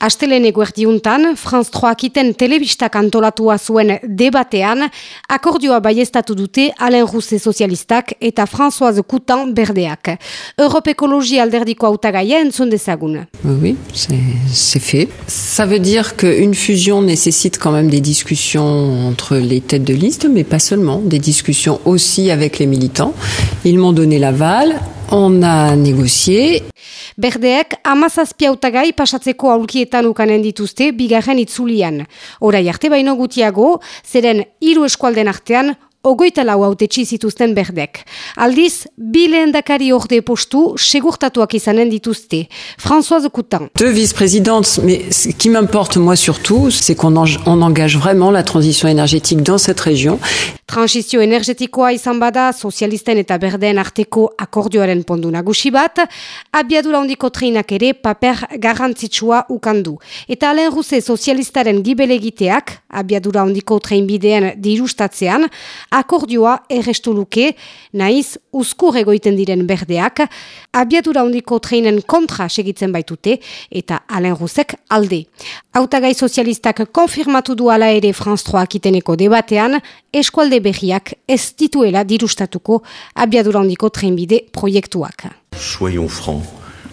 Asteleneko erdiuntan, Franz Troakiten telebistak antolatua zuen debatean, akordioa baiestatu dute Alain Rousse sozialistak eta Françoise Coutan berdeak. Europe Ekologi alderdiko autagaia entzun dezagun. Oui, c'est fait. Ça veut dire qu'une fusion nécessite quand même des discussions entre les têtes de liste, mais pas seulement, des discussions aussi avec les militants. Ils m'ont donné l'aval, on a négocié. Berdeek amazazpi autagai pasatzeko aulkietan ukanen dituzte bigarren itzulian. Horai arte baino gutiago, zeren hiru eskualden artean Ogoita lau haute zituzten berdek. Aldiz, bi lehendakari orde postu segurtatuak izanen dituzte. Françoise Coutan. Deux vice-présidentes, mais ce qui m'importe moi surtout, c'est qu'on on engage vraiment la transition énergétique dans cette région. Transizio energetikoa izan bada sozialisten eta berdeen arteko akordioaren pondu nagusi bat, abiadura hondiko treinak ere paper garrantzitsua ukandu. Eta alen ruze sozialistaren gibelegiteak, abiadura hondiko treinbideen dirustatzean, akordioa errestu luke, naiz uzkur egoiten diren berdeak, abiadura hondiko treinen kontra segitzen baitute, eta alen ruzek alde. Autagai sozialistak konfirmatu du ala ere Franz 3 iteneko debatean, eskualde berriak ez dituela dirustatuko abiadura hondiko trenbide proiektuak. Soyons francs,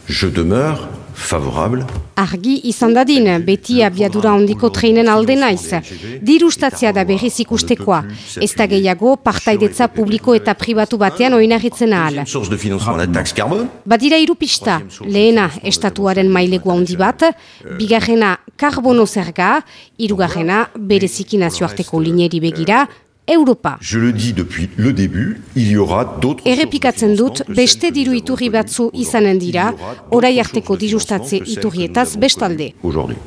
je demeure favorable. Argi izan dadin, beti abiadura hondiko treinen alde naiz. Dirustatzea da berriz ikustekoa. Ez da gehiago, partaidetza publiko eta pribatu batean oinarritzen ahal. Badira irupista, lehena estatuaren mailegu handi bat, bigarrena karbono zerga, irugarrena bereziki nazioarteko lineri begira, Europa. Je le dis depuis le début, il y aura d'autres Errepikatzen dut, beste diru iturri batzu izanen dira, orai arteko dirustatze iturrietaz bestalde. aujourd'hui.